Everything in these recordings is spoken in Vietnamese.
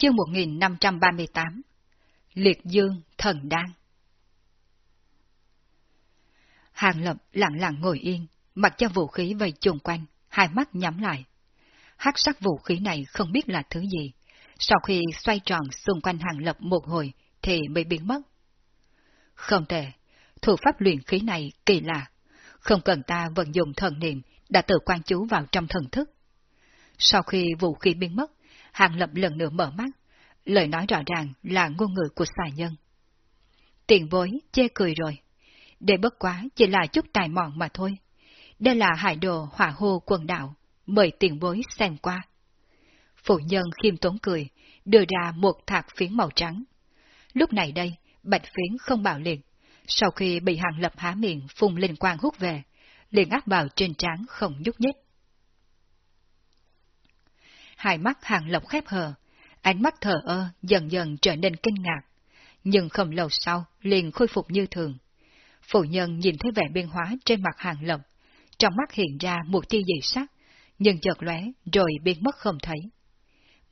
Chương 1538 Liệt Dương Thần Đan Hàng Lập lặng lặng ngồi yên, mặc cho vũ khí vây chung quanh, hai mắt nhắm lại. hắc sắc vũ khí này không biết là thứ gì. Sau khi xoay tròn xung quanh Hàng Lập một hồi thì mới biến mất. Không thể, thủ pháp luyện khí này kỳ lạ. Không cần ta vận dụng thần niệm đã tự quan chú vào trong thần thức. Sau khi vũ khí biến mất, Hàng Lập lần nữa mở mắt, lời nói rõ ràng là ngôn ngữ của xài nhân. Tiền bối chê cười rồi. Để bất quá chỉ là chút tài mọn mà thôi. Đây là hải đồ hỏa hô quần đảo, mời tiền bối xem qua. Phụ nhân khiêm tốn cười, đưa ra một thạc phiến màu trắng. Lúc này đây, bạch phiến không bạo liệt, sau khi bị hàng lập há miệng phun linh quang hút về, liền áp vào trên trán không nhúc nhích. Hai mắt hàng lộc khép hờ, ánh mắt thờ ơ dần dần trở nên kinh ngạc, nhưng không lâu sau liền khôi phục như thường. Phụ nhân nhìn thấy vẻ biên hóa trên mặt hàng lộc, trong mắt hiện ra một tia dị sắc, nhưng chợt lóe rồi biến mất không thấy.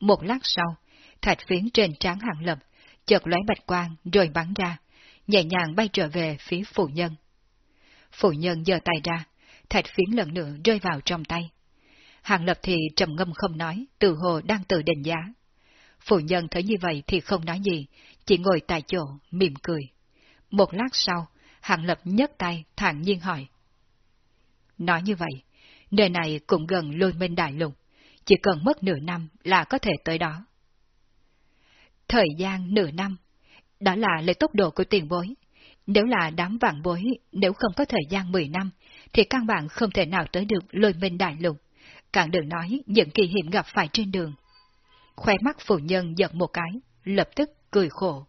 Một lát sau, thạch phiến trên trán hàng lập, chợt lóe bạch quang rồi bắn ra, nhẹ nhàng bay trở về phía phụ nhân. Phụ nhân giơ tay ra, thạch phiến lần nữa rơi vào trong tay. Hàng lập thì trầm ngâm không nói, từ hồ đang tự định giá. Phụ nhân thấy như vậy thì không nói gì, chỉ ngồi tại chỗ, mỉm cười. Một lát sau, Hàng Lập nhấc tay, thản nhiên hỏi. Nói như vậy, nơi này cũng gần lôi minh đại lục, chỉ cần mất nửa năm là có thể tới đó. Thời gian nửa năm, đó là lấy tốc độ của tiền bối. Nếu là đám vạn bối, nếu không có thời gian 10 năm, thì căn bản không thể nào tới được lôi minh đại lục. Càng đừng nói những kỳ hiểm gặp phải trên đường. Khoe mắt phụ nhân giật một cái, lập tức cười khổ.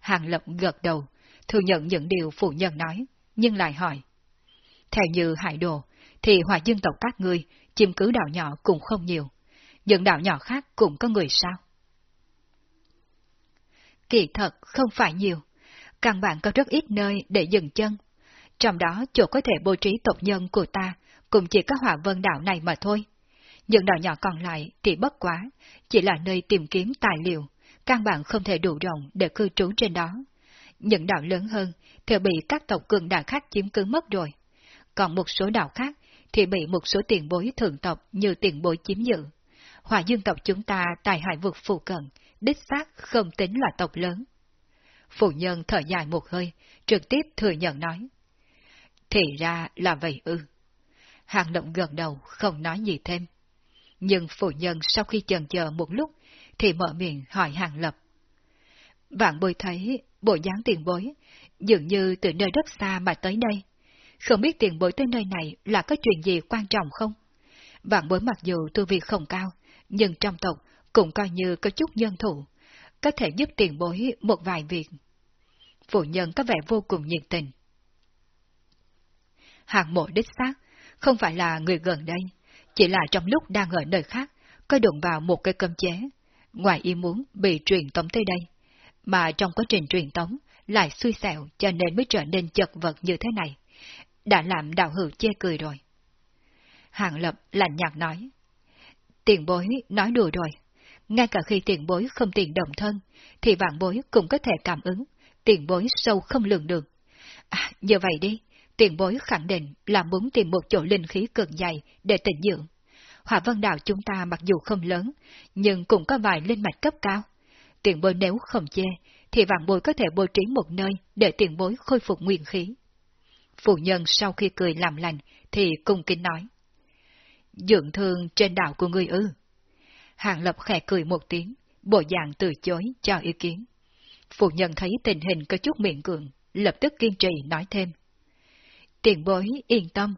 Hàng lập gật đầu, thừa nhận những điều phụ nhân nói, nhưng lại hỏi. Theo như hải đồ, thì hòa dân tộc các ngươi chiếm cứ đảo nhỏ cũng không nhiều. Những đảo nhỏ khác cũng có người sao? Kỳ thật không phải nhiều. Căn bản có rất ít nơi để dừng chân. Trong đó chỗ có thể bố trí tộc nhân của ta cũng chỉ có hỏa vân đảo này mà thôi. Những đảo nhỏ còn lại thì bất quá, chỉ là nơi tìm kiếm tài liệu, căn bản không thể đủ rộng để cư trú trên đó. Những đảo lớn hơn thì bị các tộc cường đại khác chiếm cứ mất rồi. Còn một số đảo khác thì bị một số tiền bối thượng tộc như tiền bối chiếm giữ. hỏa dương tộc chúng ta tại hải vực phụ cận, đích xác không tính là tộc lớn. Phụ nhân thở dài một hơi, trực tiếp thừa nhận nói. Thì ra là vậy ư. Hàng động gần đầu, không nói gì thêm. Nhưng phụ nhân sau khi chần chờ một lúc, thì mở miệng hỏi hàng lập. Vạn bồi thấy bộ dáng tiền bối, dường như từ nơi rất xa mà tới đây. Không biết tiền bối tới nơi này là có chuyện gì quan trọng không? Vạn bối mặc dù tu vi không cao, nhưng trong tộc cũng coi như có chút nhân thủ, có thể giúp tiền bối một vài việc. Phụ nhân có vẻ vô cùng nhiệt tình. Hàng mộ đích xác, không phải là người gần đây, chỉ là trong lúc đang ở nơi khác, có đụng vào một cây cơm chế, ngoài ý muốn bị truyền tống tới đây, mà trong quá trình truyền tống lại xui xẻo cho nên mới trở nên chật vật như thế này, đã làm đạo hữu chê cười rồi. Hàng Lập lạnh nhạt nói, tiền bối nói đùa rồi, ngay cả khi tiền bối không tiền đồng thân, thì vạn bối cũng có thể cảm ứng, tiền bối sâu không lường được. À, như vậy đi, tiền bối khẳng định là muốn tìm một chỗ linh khí cực dày để tịnh dưỡng. Hỏa vân đạo chúng ta mặc dù không lớn, nhưng cũng có vài linh mạch cấp cao. Tiền bối nếu không chê, thì vạn bối có thể bố trí một nơi để tiền bối khôi phục nguyên khí. Phụ nhân sau khi cười làm lành thì cung kính nói. Dưỡng thương trên đảo của người ư. Hàng Lập khẽ cười một tiếng, bộ dạng từ chối cho ý kiến. Phụ nhân thấy tình hình có chút miệng cường, lập tức kiên trì nói thêm. Tiền bối yên tâm,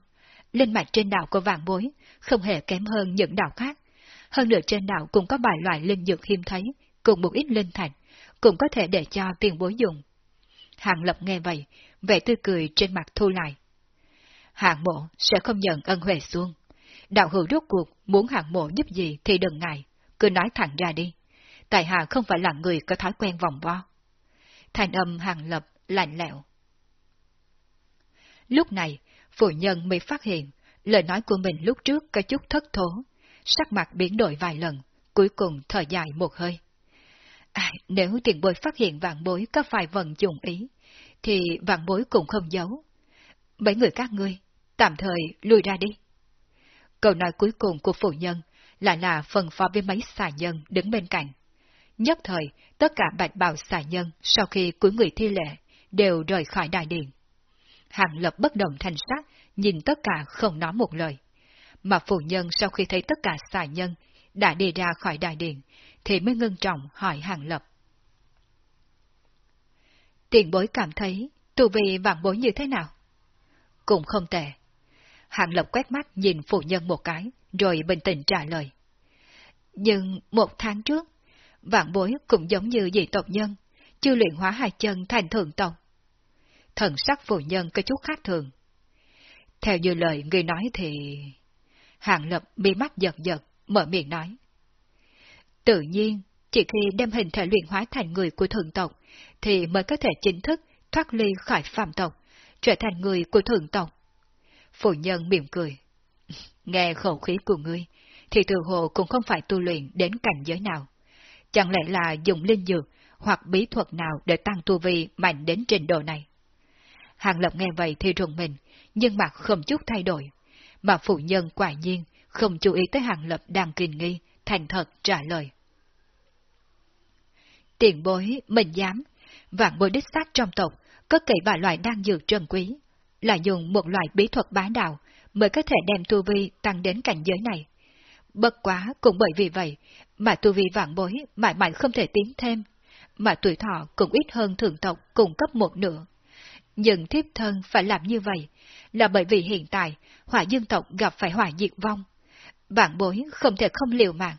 linh mạch trên đảo của vạn bối không hề kém hơn những đảo khác. Hơn nữa trên đảo cũng có bài loại linh dược hiếm thấy, cùng một ít linh thạch, cũng có thể để cho tiền bối dùng. hạng Lập nghe vậy, vẻ tươi cười trên mặt thu lại. Hạng mộ sẽ không nhận ân huệ xuông. Đạo hữu rốt cuộc muốn hạng mộ giúp gì thì đừng ngại, cứ nói thẳng ra đi. Tại hạ không phải là người có thói quen vòng vo. Thành âm hàng lập lạnh lẽo. Lúc này, phụ nhân mới phát hiện, lời nói của mình lúc trước có chút thất thố, sắc mặt biến đổi vài lần, cuối cùng thở dài một hơi. À, nếu tiền bối phát hiện vạn bối có phải vận dụng ý, thì vạn bối cũng không giấu. Mấy người các ngươi, tạm thời lùi ra đi. Câu nói cuối cùng của phụ nhân lại là phần phó với mấy xà nhân đứng bên cạnh. Nhất thời, tất cả bạch bào xà nhân sau khi cuối người thi lệ đều rời khỏi đại điện. Hàng lập bất động thành sắc, nhìn tất cả không nói một lời. Mà phụ nhân sau khi thấy tất cả xà nhân đã đi ra khỏi đại điện, thì mới ngưng trọng hỏi hàng lập. Tiền bối cảm thấy tu vi vạn bối như thế nào? Cũng không tệ. Hàng lập quét mắt nhìn phụ nhân một cái, rồi bình tĩnh trả lời. Nhưng một tháng trước, vạn bối cũng giống như dị tộc nhân, chưa luyện hóa hai chân thành thượng tộc. Thần sắc phụ nhân có chút khác thường. Theo như lời người nói thì... hạng lập bị mắt giật giật, mở miệng nói. Tự nhiên, chỉ khi đem hình thể luyện hóa thành người của thượng tộc, thì mới có thể chính thức thoát ly khỏi phạm tộc, trở thành người của thượng tộc. Phụ nhân mỉm cười. Nghe khẩu khí của ngươi, thì từ hồ cũng không phải tu luyện đến cảnh giới nào. Chẳng lẽ là dùng linh dược hoặc bí thuật nào để tăng tu vi mạnh đến trình độ này? Hàng Lập nghe vậy thì rùng mình, nhưng mặt không chút thay đổi. Mà phụ nhân quả nhiên không chú ý tới Hàng Lập đang kinh nghi, thành thật trả lời. Tiền bối, mình dám, vạn bối đích xác trong tộc, có kỹ vài loại đan dược trân quý, là dùng một loại bí thuật bá đạo mới có thể đem tu vi tăng đến cảnh giới này. Bất quá cũng bởi vì vậy, mà tu vi vạn bối mãi mãi không thể tiến thêm, mà tuổi thọ cũng ít hơn thường tộc cung cấp một nửa. Nhưng thiếp thân phải làm như vậy, là bởi vì hiện tại hỏa dương tộc gặp phải hỏa diệt vong. Vạn bối không thể không liều mạng.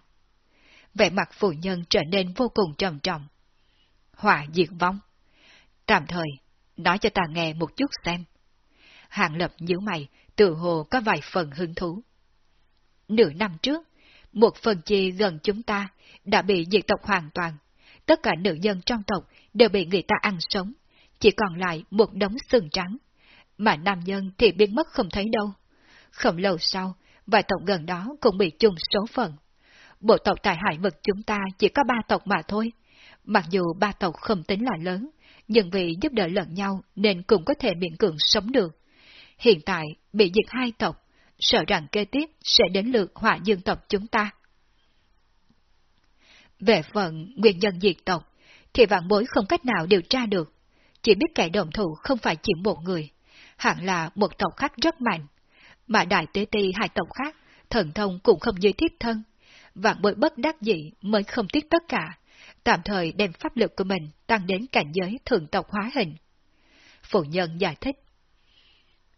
Vẻ mặt phụ nhân trở nên vô cùng trầm trọng. Hỏa diệt vong. Tạm thời, nói cho ta nghe một chút xem. Hạng lập nhíu mày, tự hồ có vài phần hứng thú. Nửa năm trước, một phần chi gần chúng ta đã bị diệt tộc hoàn toàn. Tất cả nữ nhân trong tộc đều bị người ta ăn sống, chỉ còn lại một đống xương trắng. Mà nam nhân thì biến mất không thấy đâu. Không lâu sau, vài tộc gần đó cũng bị chung số phận. Bộ tộc tại hải vực chúng ta chỉ có ba tộc mà thôi. Mặc dù ba tộc không tính là lớn, nhưng vì giúp đỡ lẫn nhau nên cũng có thể miễn cường sống được. Hiện tại bị diệt hai tộc, sợ rằng kế tiếp sẽ đến lượt hỏa dương tộc chúng ta. Về phận nguyên nhân diệt tộc, thì vạn bối không cách nào điều tra được. Chỉ biết kẻ đồng thủ không phải chỉ một người, hẳn là một tộc khác rất mạnh. Mà đại tế ti hai tộc khác, thần thông cũng không dưới thiết thân. Vạn bội bất đắc dĩ mới không tiếc tất cả, tạm thời đem pháp lực của mình tăng đến cảnh giới thượng tộc hóa hình. Phụ nhân giải thích.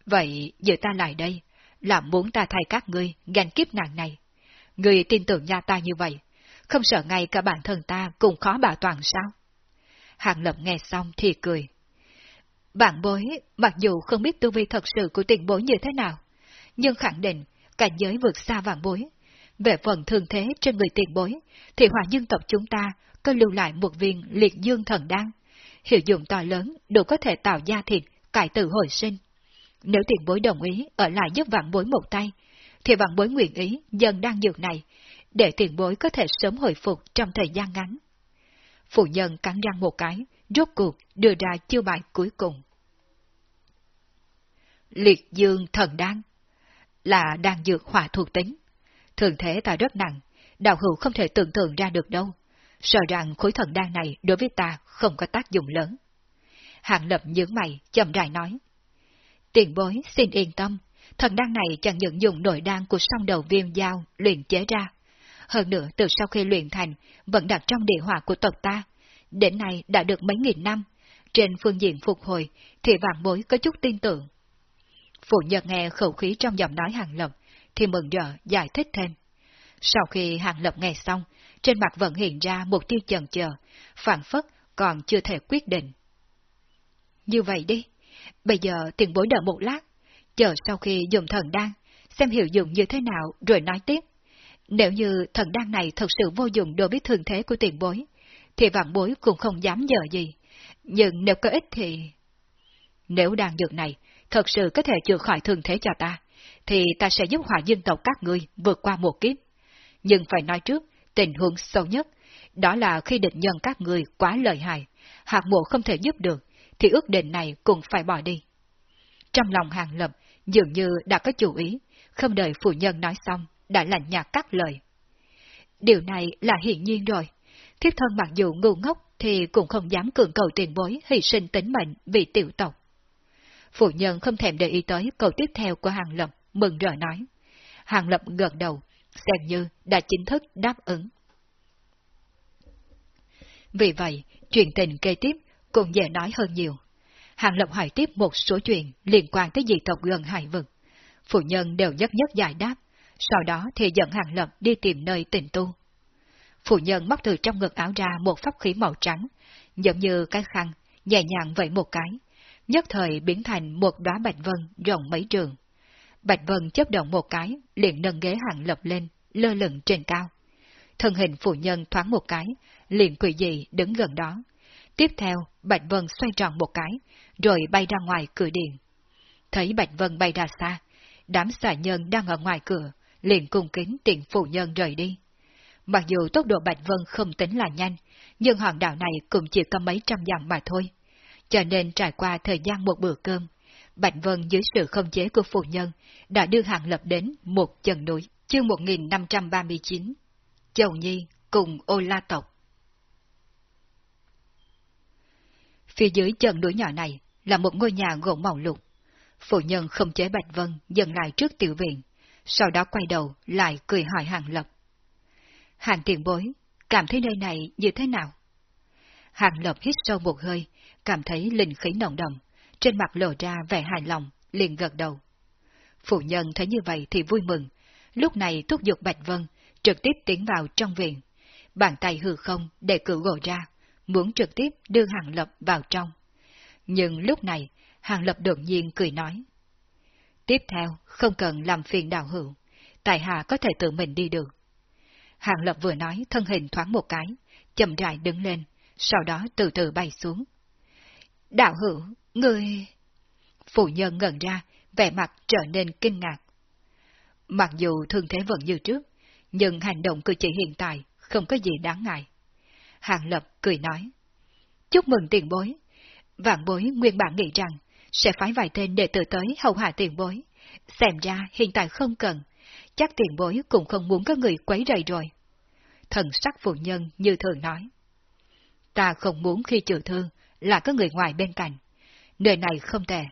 Vậy giờ ta lại đây, là muốn ta thay các ngươi gánh kiếp nạn này. Ngươi tin tưởng nhà ta như vậy, không sợ ngay cả bản thân ta cũng khó bảo toàn sao? Hàng Lập nghe xong thì cười vạn bối, mặc dù không biết tu vi thật sự của tiền bối như thế nào, nhưng khẳng định cảnh giới vượt xa vạn bối. Về phần thường thế trên người tiền bối, thì hòa dân tộc chúng ta có lưu lại một viên liệt dương thần đan. Hiệu dụng to lớn đủ có thể tạo gia thịt, cải tử hồi sinh. Nếu tiền bối đồng ý ở lại giúp vạn bối một tay, thì vạn bối nguyện ý dần đan dược này, để tiền bối có thể sớm hồi phục trong thời gian ngắn. Phụ nhân cắn răng một cái, rốt cuộc đưa ra chiêu bài cuối cùng. Liệt dương thần đan là đan dược hỏa thuộc tính. Thường thế ta rất nặng, đạo hữu không thể tưởng tượng ra được đâu. Sợ rằng khối thần đan này đối với ta không có tác dụng lớn. Hạng lập nhướng mày, chậm rãi nói. Tiền bối xin yên tâm, thần đan này chẳng những dùng nội đan của song đầu viêm dao luyện chế ra. Hơn nữa từ sau khi luyện thành, vẫn đặt trong địa hỏa của tộc ta. Đến nay đã được mấy nghìn năm, trên phương diện phục hồi thì vạn bối có chút tin tưởng. Phụ nhân nghe khẩu khí trong giọng nói hàng lập, thì mừng rỡ giải thích thêm. Sau khi hàng lập nghe xong, trên mặt vẫn hiện ra một tiêu chần chờ, phản phất còn chưa thể quyết định. Như vậy đi, bây giờ tiền bối đợi một lát, chờ sau khi dùng thần đan, xem hiệu dụng như thế nào rồi nói tiếp. Nếu như thần đan này thật sự vô dụng đối với thường thế của tiền bối, thì vạn bối cũng không dám dở gì. Nhưng nếu có ích thì... Nếu đan dược này thật sự có thể chữa khỏi thường thế cho ta, thì ta sẽ giúp hỏa dân tộc các ngươi vượt qua một kiếp. Nhưng phải nói trước, tình huống sâu nhất, đó là khi định nhân các ngươi quá lợi hại, hạt mộ không thể giúp được, thì ước định này cũng phải bỏ đi. Trong lòng hàng lập, dường như đã có chủ ý, không đợi phụ nhân nói xong, đã lạnh nhạt cắt lời. Điều này là hiển nhiên rồi. Thiếp thân mặc dù ngu ngốc thì cũng không dám cường cầu tiền bối hy sinh tính mệnh vì tiểu tộc. Phụ nhân không thèm để ý tới câu tiếp theo của Hàng Lập, mừng rỡ nói. Hàng Lập gật đầu, xem như đã chính thức đáp ứng. Vì vậy, chuyện tình kế tiếp cũng dễ nói hơn nhiều. Hàng Lập hỏi tiếp một số chuyện liên quan tới dị tộc gần hải vực. Phụ nhân đều nhất nhất giải đáp, sau đó thì dẫn Hàng Lập đi tìm nơi tịnh tu. Phụ nhân móc từ trong ngực áo ra một pháp khí màu trắng, giống như cái khăn, nhẹ nhàng vậy một cái, nhất thời biến thành một đóa bạch vân rộng mấy trường. Bạch vân chấp động một cái, liền nâng ghế Hàng Lập lên, lơ lửng trên cao. Thân hình phụ nhân thoáng một cái, liền quỷ dị đứng gần đó. Tiếp theo, Bạch Vân xoay tròn một cái, rồi bay ra ngoài cửa điện. Thấy Bạch Vân bay ra xa, đám xà nhân đang ở ngoài cửa, liền cung kính tiện phụ nhân rời đi. Mặc dù tốc độ Bạch Vân không tính là nhanh, nhưng hòn đảo này cũng chỉ có mấy trăm dặm mà thôi. Cho nên trải qua thời gian một bữa cơm, Bạch Vân dưới sự không chế của phụ nhân đã đưa Hàng Lập đến một chân núi, chương 1539. Châu Nhi cùng ô la tộc. Phía dưới chân núi nhỏ này là một ngôi nhà gỗ màu lục. Phụ nhân không chế Bạch Vân dừng lại trước tiểu viện, sau đó quay đầu lại cười hỏi Hàng Lập. Hàng tiền bối, cảm thấy nơi này như thế nào? Hàng Lập hít sâu một hơi, cảm thấy linh khí nồng đậm, trên mặt lộ ra vẻ hài lòng, liền gật đầu. Phụ nhân thấy như vậy thì vui mừng, lúc này thúc giục Bạch Vân, trực tiếp tiến vào trong viện. Bàn tay hư không để cử gỗ ra, muốn trực tiếp đưa Hàng Lập vào trong. Nhưng lúc này, Hàng Lập đột nhiên cười nói. Tiếp theo, không cần làm phiền đạo hữu, tại hạ có thể tự mình đi được. Hàng Lập vừa nói thân hình thoáng một cái, chậm rãi đứng lên, sau đó từ từ bay xuống. Đạo hữu, người... Phụ nhân ngẩn ra, vẻ mặt trở nên kinh ngạc. Mặc dù thương thế vẫn như trước, nhưng hành động cử chỉ hiện tại không có gì đáng ngại. Hàng Lập cười nói. Chúc mừng tiền bối. Vạn bối nguyên bản nghĩ rằng sẽ phái vài tên đệ tử tới hầu hạ tiền bối. Xem ra hiện tại không cần. Chắc tiền bối cũng không muốn có người quấy rầy rồi. Thần sắc phụ nhân như thường nói. Ta không muốn khi trừ thương là có người ngoài bên cạnh. Nơi này không tệ,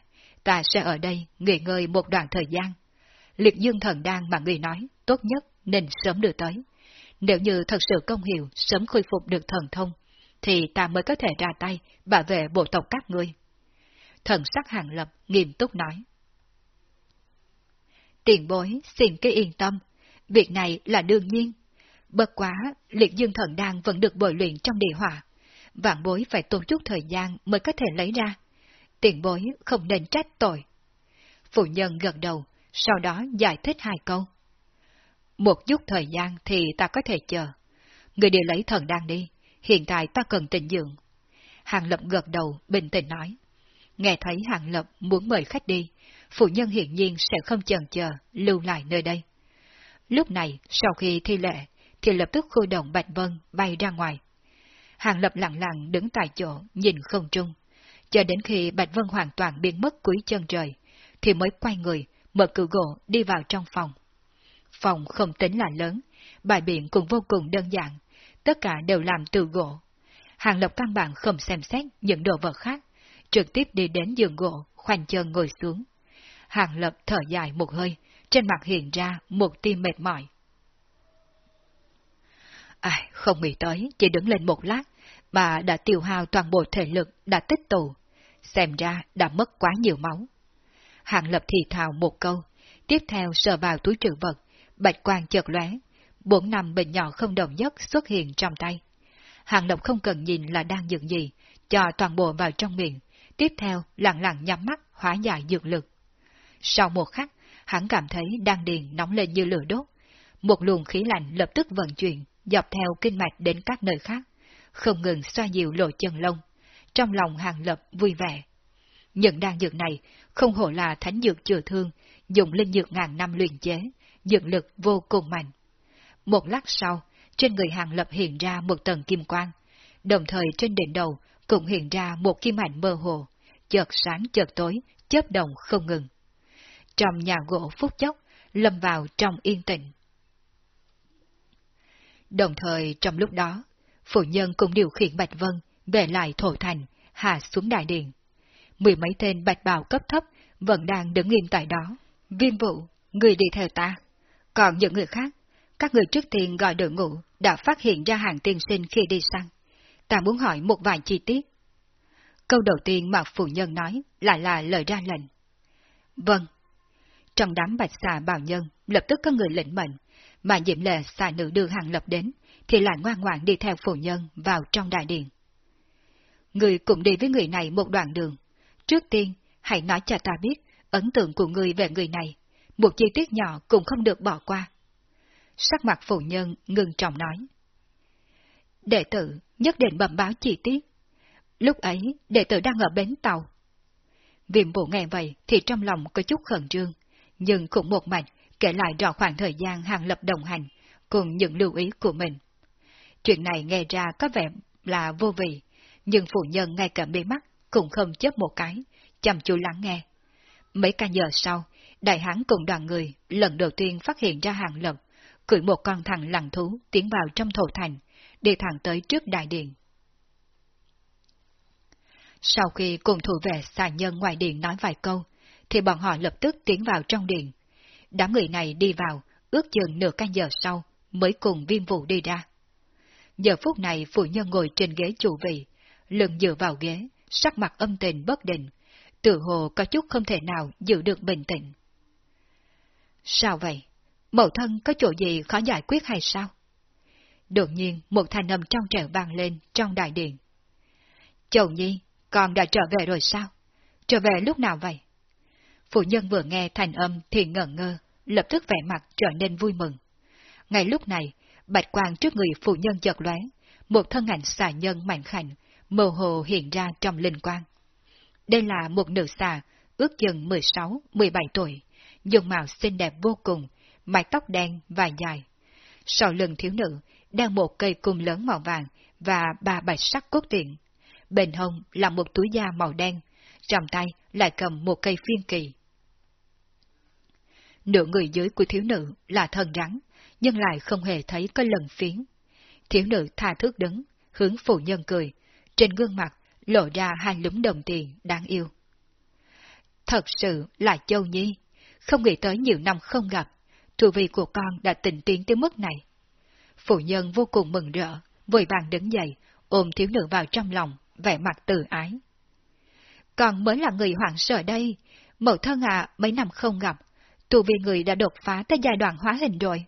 ta sẽ ở đây nghỉ ngơi một đoạn thời gian. Liệt dương thần đang mà người nói, tốt nhất nên sớm đưa tới. Nếu như thật sự công hiệu sớm khôi phục được thần thông, thì ta mới có thể ra tay bảo vệ bộ tộc các ngươi. Thần sắc hàng lập nghiêm túc nói. Tiền bối xin cái yên tâm, việc này là đương nhiên. Bất quá, liệt dương thần đan vẫn được bồi luyện trong địa hỏa. Vạn bối phải tốn chút thời gian mới có thể lấy ra. Tiền bối không nên trách tội. Phụ nhân gật đầu, sau đó giải thích hai câu. Một chút thời gian thì ta có thể chờ. Người đi lấy thần đang đi, hiện tại ta cần tình dưỡng. Hàng Lập gật đầu, bình tĩnh nói. Nghe thấy Hàng Lập muốn mời khách đi, phụ nhân hiển nhiên sẽ không chần chờ, lưu lại nơi đây. Lúc này, sau khi thi lệ, thì lập tức khôi động Bạch Vân bay ra ngoài. Hàng Lập lặng lặng đứng tại chỗ, nhìn không trung. Cho đến khi Bạch Vân hoàn toàn biến mất cuối chân trời, thì mới quay người, mở cửa gỗ đi vào trong phòng. Phòng không tính là lớn, bài biện cũng vô cùng đơn giản, tất cả đều làm từ gỗ. Hàng Lập căn bản không xem xét những đồ vật khác, trực tiếp đi đến giường gỗ, khoanh chân ngồi xuống. Hàng Lập thở dài một hơi, trên mặt hiện ra một tia mệt mỏi. Ai, không nghĩ tới, chỉ đứng lên một lát, mà đã tiêu hao toàn bộ thể lực đã tích tụ. Xem ra đã mất quá nhiều máu. Hàng Lập thì thào một câu, tiếp theo sờ vào túi trữ vật, bạch quang chợt lóe, bốn năm bình nhỏ không đồng nhất xuất hiện trong tay. Hàng Lập không cần nhìn là đang dựng gì, cho toàn bộ vào trong miệng, tiếp theo lặng lặng nhắm mắt hóa giải dược lực. Sau một khắc, hắn cảm thấy đang điền nóng lên như lửa đốt. Một luồng khí lạnh lập tức vận chuyển, dọc theo kinh mạch đến các nơi khác, không ngừng xoa dịu lỗ chân lông. Trong lòng hàng lập vui vẻ. Những đan dược này không hổ là thánh dược chữa thương, dùng linh dược ngàn năm luyện chế, dược lực vô cùng mạnh. Một lát sau, trên người hàng lập hiện ra một tầng kim quang, đồng thời trên đỉnh đầu cũng hiện ra một kim ảnh mơ hồ, chợt sáng chợt tối, chớp đồng không ngừng. Trong nhà gỗ phút chốc, lâm vào trong yên tĩnh. Đồng thời trong lúc đó, phụ nhân cũng điều khiển Bạch Vân về lại thổ thành, hạ xuống đại điện. Mười mấy tên bạch bào cấp thấp vẫn đang đứng nghiêm tại đó. Viên vụ, người đi theo ta. Còn những người khác, các người trước tiên gọi đội ngũ đã phát hiện ra hàng tiên sinh khi đi săn. Ta muốn hỏi một vài chi tiết. Câu đầu tiên mà phụ nhân nói lại là lời ra lệnh. Vâng. Trong đám bạch xà bào nhân, lập tức có người lĩnh mệnh, mà diệm lệ xài nữ đưa hàng lập đến, thì lại ngoan ngoãn đi theo phụ nhân vào trong đại điện. Người cũng đi với người này một đoạn đường. Trước tiên, hãy nói cho ta biết ấn tượng của người về người này, một chi tiết nhỏ cũng không được bỏ qua. Sắc mặt phụ nhân ngừng trọng nói. Đệ tử nhất định bẩm báo chi tiết. Lúc ấy, đệ tử đang ở bến tàu. Viêm bộ nghe vậy thì trong lòng có chút khẩn trương, nhưng cũng một mạch kể lại rõ khoảng thời gian hàng lập đồng hành, cùng những lưu ý của mình. Chuyện này nghe ra có vẻ là vô vị, nhưng phụ nhân ngay cả bế mắt cũng không chớp một cái, chăm chú lắng nghe. Mấy ca giờ sau, đại hán cùng đoàn người lần đầu tiên phát hiện ra hàng lập, cưỡi một con thằng lằn thú tiến vào trong thổ thành, đi thẳng tới trước đại điện. Sau khi cùng thủ vệ xà nhân ngoài điện nói vài câu, thì bọn họ lập tức tiến vào trong điện. Đám người này đi vào, ước chừng nửa canh giờ sau, mới cùng viêm vụ đi ra. Giờ phút này phụ nhân ngồi trên ghế chủ vị, lưng dựa vào ghế, sắc mặt âm tình bất định, tự hồ có chút không thể nào giữ được bình tĩnh. Sao vậy? Mẫu thân có chỗ gì khó giải quyết hay sao? Đột nhiên một thanh âm trong trẻo vang lên trong đại điện. Chầu nhi, con đã trở về rồi sao? Trở về lúc nào vậy? Phụ nhân vừa nghe thành âm thì ngẩn ngơ, lập tức vẻ mặt trở nên vui mừng. Ngay lúc này, bạch quang trước người phụ nhân chợt lóe, một thân ảnh xà nhân mạnh khảnh, mơ hồ hiện ra trong linh quang. Đây là một nữ xà, ước chừng 16-17 tuổi, dùng màu xinh đẹp vô cùng, mái tóc đen và dài. Sau lưng thiếu nữ, đang một cây cung lớn màu vàng và ba bạch sắc cốt tiện. Bên hông là một túi da màu đen, trong tay lại cầm một cây phiên kỳ. Nửa người dưới của thiếu nữ là thần rắn, nhưng lại không hề thấy có lần phiến. Thiếu nữ tha thước đứng, hướng phụ nhân cười, trên gương mặt lộ ra hai lúm đồng tiền đáng yêu. Thật sự là Châu Nhi, không nghĩ tới nhiều năm không gặp, thù vị của con đã tình tiến tới mức này. Phụ nhân vô cùng mừng rỡ, vội vàng đứng dậy, ôm thiếu nữ vào trong lòng, vẻ mặt từ ái. Con mới là người hoảng sợ đây, mẫu thân à mấy năm không gặp, tu vi người đã đột phá tới giai đoạn hóa hình rồi.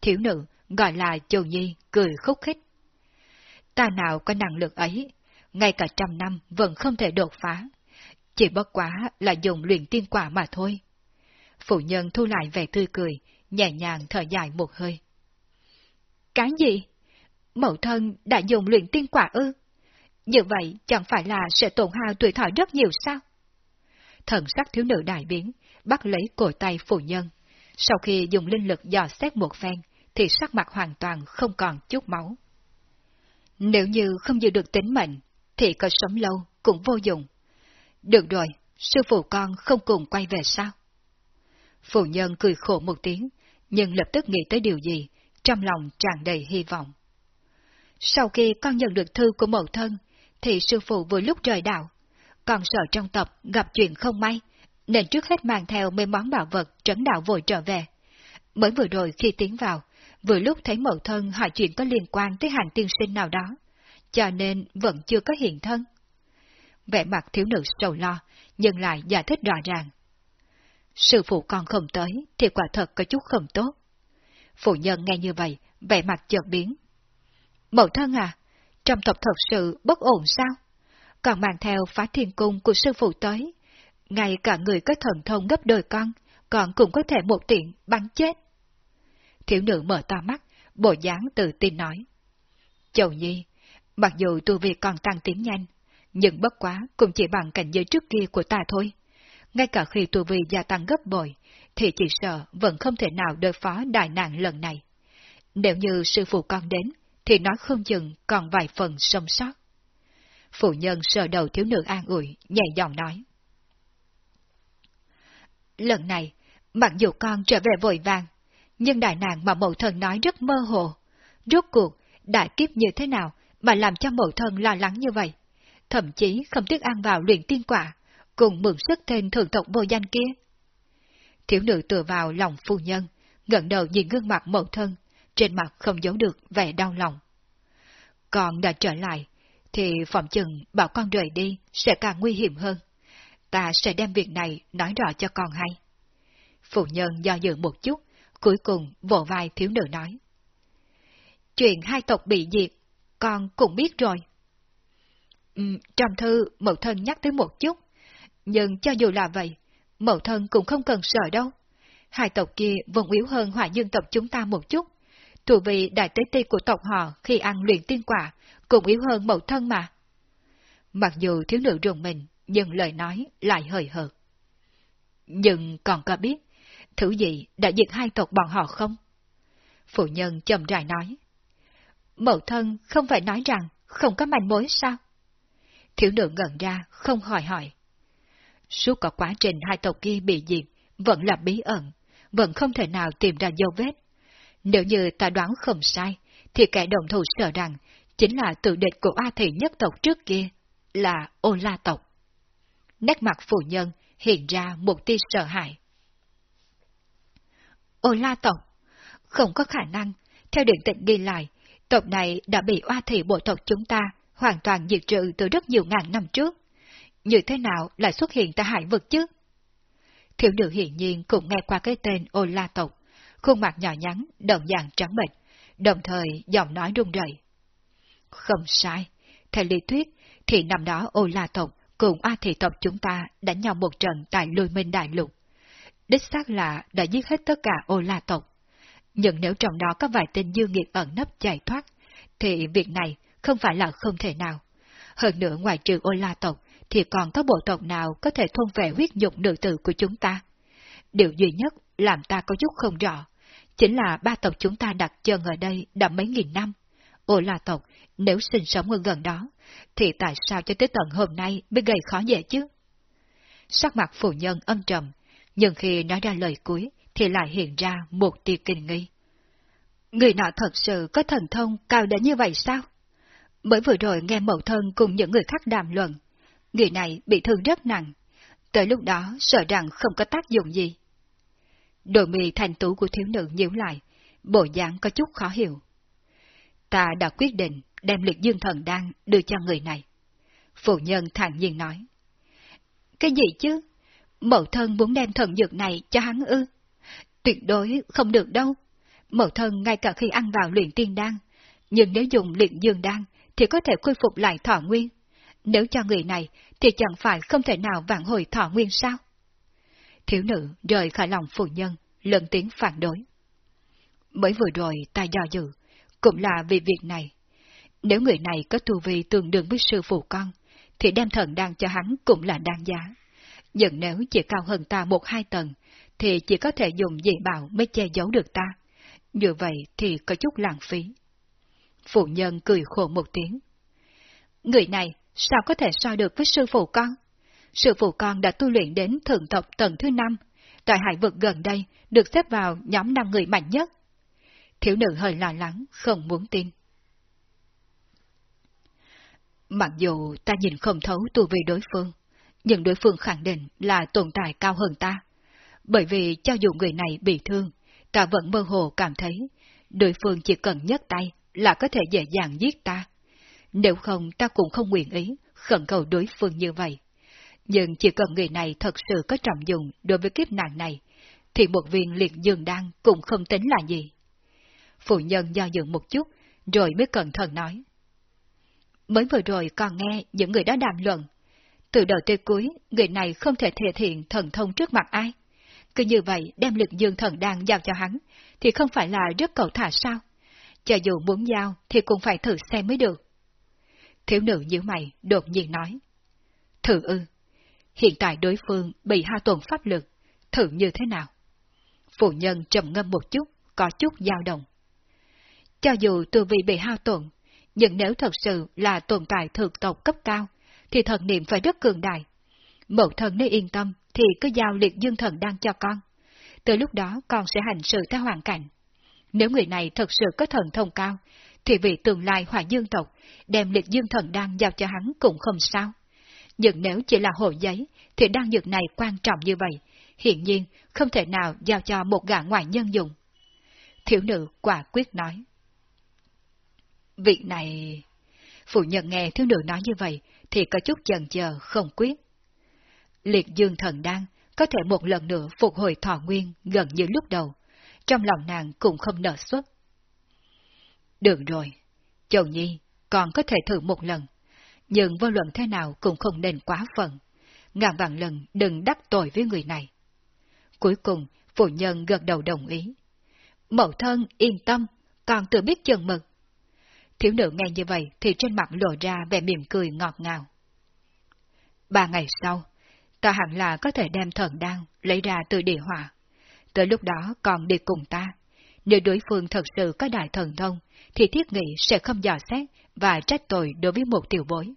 Thiếu nữ gọi là Châu Nhi cười khúc khích. Ta nào có năng lực ấy, ngay cả trăm năm vẫn không thể đột phá. Chỉ bất quá là dùng luyện tiên quả mà thôi. Phụ nhân thu lại vẻ tươi cười, nhẹ nhàng thở dài một hơi. Cái gì? Mẫu thân đã dùng luyện tiên quả ư? Như vậy chẳng phải là sẽ tổn hao tuổi thọ rất nhiều sao? Thần sắc thiếu nữ đại biến, bắt lấy cổ tay phụ nhân. Sau khi dùng linh lực dò xét một phen, thì sắc mặt hoàn toàn không còn chút máu. Nếu như không giữ được tính mệnh, thì có sống lâu cũng vô dụng. Được rồi, sư phụ con không cùng quay về sao? Phụ nhân cười khổ một tiếng, nhưng lập tức nghĩ tới điều gì, trong lòng tràn đầy hy vọng. Sau khi con nhận được thư của mẫu thân, thì sư phụ vừa lúc rời đạo. Còn sợ trong tập gặp chuyện không may, nên trước hết mang theo mấy món bảo vật trấn đạo vội trở về. Mới vừa rồi khi tiến vào, vừa lúc thấy mẫu thân hỏi chuyện có liên quan tới hàng tiên sinh nào đó, cho nên vẫn chưa có hiện thân. Vẻ mặt thiếu nữ sầu lo, nhưng lại giải thích rõ ràng. Sư phụ con không tới thì quả thật có chút không tốt. Phụ nhân nghe như vậy, vẻ mặt chợt biến. Mẫu thân à, trong tộc thật sự bất ổn sao? Còn mang theo phá thiên cung của sư phụ tới, ngay cả người có thần thông gấp đôi con, còn cũng có thể một tiện bắn chết. Thiếu nữ mở to mắt, bộ dáng tự tin nói. Chầu nhi, mặc dù tu vi còn tăng tiến nhanh, nhưng bất quá cũng chỉ bằng cảnh giới trước kia của ta thôi. Ngay cả khi tu vi gia tăng gấp bội, thì chỉ sợ vẫn không thể nào đối phó đại nạn lần này. Nếu như sư phụ con đến, thì nói không chừng còn vài phần sống sót. Phụ nhân sờ đầu thiếu nữ an ủi, nhẹ giọng nói. Lần này, mặc dù con trở về vội vàng, nhưng đại nạn mà mẫu thân nói rất mơ hồ. Rốt cuộc, đại kiếp như thế nào mà làm cho mẫu thân lo lắng như vậy? Thậm chí không tiếc ăn vào luyện tiên quả, cùng mượn sức thêm thượng tộc vô danh kia. Thiếu nữ tựa vào lòng phu nhân, ngẩng đầu nhìn gương mặt mẫu thân, trên mặt không giấu được vẻ đau lòng. Còn đã trở lại, thì phòng chừng bảo con rời đi sẽ càng nguy hiểm hơn. Ta sẽ đem việc này nói rõ cho con hay. Phụ nhân do dự một chút, cuối cùng vỗ vai thiếu nữ nói. Chuyện hai tộc bị diệt, con cũng biết rồi. Ừ, trong thư, mẫu thân nhắc tới một chút, nhưng cho dù là vậy, mẫu thân cũng không cần sợ đâu. Hai tộc kia vẫn yếu hơn hỏa dương tộc chúng ta một chút. Thủ vị đại tế ti của tộc họ khi ăn luyện tiên quả cũng yếu hơn mẫu thân mà. Mặc dù thiếu nữ rùng mình, nhưng lời nói lại hời hợt. Nhưng còn có biết, thứ gì đã diệt hai tộc bọn họ không? Phụ nhân chậm rãi nói. Mẫu thân không phải nói rằng không có manh mối sao? Thiếu nữ ngẩn ra, không hỏi hỏi. Suốt cả quá trình hai tộc kia bị diệt, vẫn là bí ẩn, vẫn không thể nào tìm ra dấu vết. Nếu như ta đoán không sai, thì kẻ đồng thủ sợ rằng chính là tự địch của A Thị nhất tộc trước kia, là Ô La tộc. Nét mặt phụ nhân hiện ra một tia sợ hãi. Ô La tộc, không có khả năng, theo điện tịch ghi lại, tộc này đã bị oa thị bộ tộc chúng ta hoàn toàn diệt trừ từ rất nhiều ngàn năm trước. Như thế nào lại xuất hiện tại hải vực chứ? Thiếu nữ hiển nhiên cũng nghe qua cái tên ô la tộc, khuôn mặt nhỏ nhắn, đồng dạng trắng bệch, đồng thời giọng nói run rẩy. Không sai, theo lý thuyết thì năm đó ô la tộc cùng A thị tộc chúng ta đánh nhau một trận tại lôi minh đại lục. Đích xác là đã giết hết tất cả ô la tộc. Nhưng nếu trong đó có vài tên dương nghiệt ẩn nấp chạy thoát, thì việc này không phải là không thể nào. Hơn nữa ngoài trừ ô la tộc, thì còn có bộ tộc nào có thể thôn về huyết nhục nữ tử của chúng ta? Điều duy nhất làm ta có chút không rõ, chính là ba tộc chúng ta đặt chân ở đây đã mấy nghìn năm. Ô la tộc, nếu sinh sống ở gần đó, thì tại sao cho tới tận hôm nay mới gây khó dễ chứ? Sắc mặt phụ nhân âm trầm, nhưng khi nói ra lời cuối thì lại hiện ra một tia kinh nghi. Người nọ thật sự có thần thông cao đến như vậy sao? Mới vừa rồi nghe mẫu thân cùng những người khác đàm luận, người này bị thương rất nặng, tới lúc đó sợ rằng không có tác dụng gì. Đôi mì thành tú của thiếu nữ nhíu lại, bộ dáng có chút khó hiểu. Ta đã quyết định đem liệt dương thần đan đưa cho người này. Phụ nhân thản nhiên nói. Cái gì chứ? Mẫu thân muốn đem thần dược này cho hắn ư? Tuyệt đối không được đâu. Mẫu thân ngay cả khi ăn vào luyện tiên đan, nhưng nếu dùng luyện dương đan thì có thể khôi phục lại thọ nguyên. Nếu cho người này thì chẳng phải không thể nào vạn hồi thọ nguyên sao? Thiếu nữ rời khỏi lòng phụ nhân, lần tiếng phản đối. Mới vừa rồi ta do dự, cũng là vì việc này. Nếu người này có tu vi tương đương với sư phụ con, thì đem thần đan cho hắn cũng là đan giá. Nhưng nếu chỉ cao hơn ta một hai tầng, thì chỉ có thể dùng dị bảo mới che giấu được ta. Như vậy thì có chút lãng phí. Phụ nhân cười khổ một tiếng. Người này sao có thể so được với sư phụ con? Sư phụ con đã tu luyện đến thượng tộc tầng thứ năm, tại hải vực gần đây được xếp vào nhóm năm người mạnh nhất. Thiếu nữ hơi lo lắng, không muốn tin. Mặc dù ta nhìn không thấu tu vi đối phương, nhưng đối phương khẳng định là tồn tại cao hơn ta. Bởi vì cho dù người này bị thương, ta vẫn mơ hồ cảm thấy đối phương chỉ cần nhấc tay là có thể dễ dàng giết ta. Nếu không ta cũng không nguyện ý khẩn cầu đối phương như vậy. Nhưng chỉ cần người này thật sự có trọng dụng đối với kiếp nạn này, thì một viên liệt dương đan cũng không tính là gì. Phụ nhân do dự một chút, rồi mới cẩn thận nói. Mới vừa rồi còn nghe những người đó đàm luận. Từ đầu tới cuối, người này không thể thể hiện thần thông trước mặt ai. Cứ như vậy đem lực dương thần đan giao cho hắn, thì không phải là rất cầu thả sao? Cho dù muốn giao thì cũng phải thử xem mới được. Thiếu nữ như mày đột nhiên nói. Thử ư, hiện tại đối phương bị ha tuần pháp lực, thử như thế nào? Phụ nhân trầm ngâm một chút, có chút dao động. Cho dù tu vi bị hao tổn, nhưng nếu thật sự là tồn tại thực tộc cấp cao, thì thần niệm phải rất cường đại. Mẫu thần nếu yên tâm thì cứ giao liệt dương thần đang cho con. Từ lúc đó con sẽ hành sự theo hoàn cảnh. Nếu người này thật sự có thần thông cao, thì vị tương lai hỏa dương tộc đem liệt dương thần đang giao cho hắn cũng không sao. Nhưng nếu chỉ là hồ giấy, thì đan dược này quan trọng như vậy, hiện nhiên không thể nào giao cho một gã ngoại nhân dùng. Thiểu nữ quả quyết nói. Vị này... Phụ nhân nghe thiếu nữ nói như vậy, thì có chút chần chờ, không quyết. Liệt dương thần đang có thể một lần nữa phục hồi thọ nguyên gần như lúc đầu, trong lòng nàng cũng không nở xuất. Được rồi, Châu Nhi, còn có thể thử một lần, nhưng vô luận thế nào cũng không nên quá phần. Ngàn vạn lần đừng đắc tội với người này. Cuối cùng, phụ nhân gật đầu đồng ý. Mẫu thân yên tâm, còn tự biết chừng mực. Thiếu nữ nghe như vậy thì trên mặt lộ ra vẻ mỉm cười ngọt ngào. Ba ngày sau, ta hẳn là có thể đem thần đan lấy ra từ địa hỏa. Tới lúc đó còn đi cùng ta. Nếu đối phương thật sự có đại thần thông, thì thiết nghị sẽ không dò xét và trách tội đối với một tiểu bối.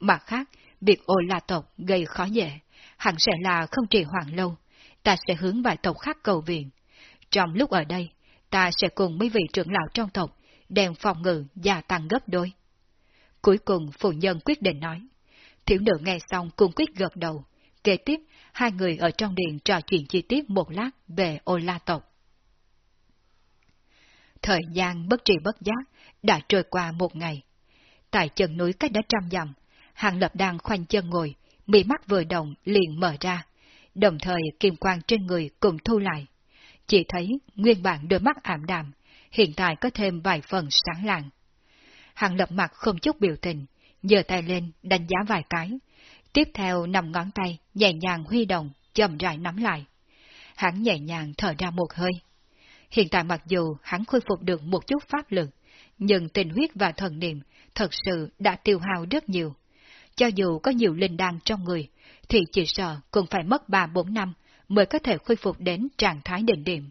Mặt khác, việc ô la tộc gây khó dễ, hẳn sẽ là không trì hoãn lâu, ta sẽ hướng vài tộc khác cầu viện. Trong lúc ở đây, ta sẽ cùng mấy vị trưởng lão trong tộc đèn phòng ngự gia tăng gấp đôi. Cuối cùng phụ nhân quyết định nói. Thiếu nữ nghe xong cùng quyết gật đầu. Kế tiếp, hai người ở trong điện trò chuyện chi tiết một lát về ô la tộc. Thời gian bất trì bất giác đã trôi qua một ngày. Tại chân núi cách đó trăm dặm, hàng lập đang khoanh chân ngồi, mí mắt vừa động liền mở ra, đồng thời kim quang trên người cùng thu lại. Chỉ thấy nguyên bản đôi mắt ảm đạm, hiện tại có thêm vài phần sáng lạng. Hàng lập mặt không chút biểu tình, giơ tay lên đánh giá vài cái, tiếp theo nằm ngón tay nhẹ nhàng huy động, chậm rãi nắm lại. Hắn nhẹ nhàng thở ra một hơi. Hiện tại mặc dù hắn khôi phục được một chút pháp lực, nhưng tình huyết và thần niệm thật sự đã tiêu hao rất nhiều. Cho dù có nhiều linh đan trong người, thì chỉ sợ cũng phải mất 3-4 năm mới có thể khôi phục đến trạng thái đỉnh điểm.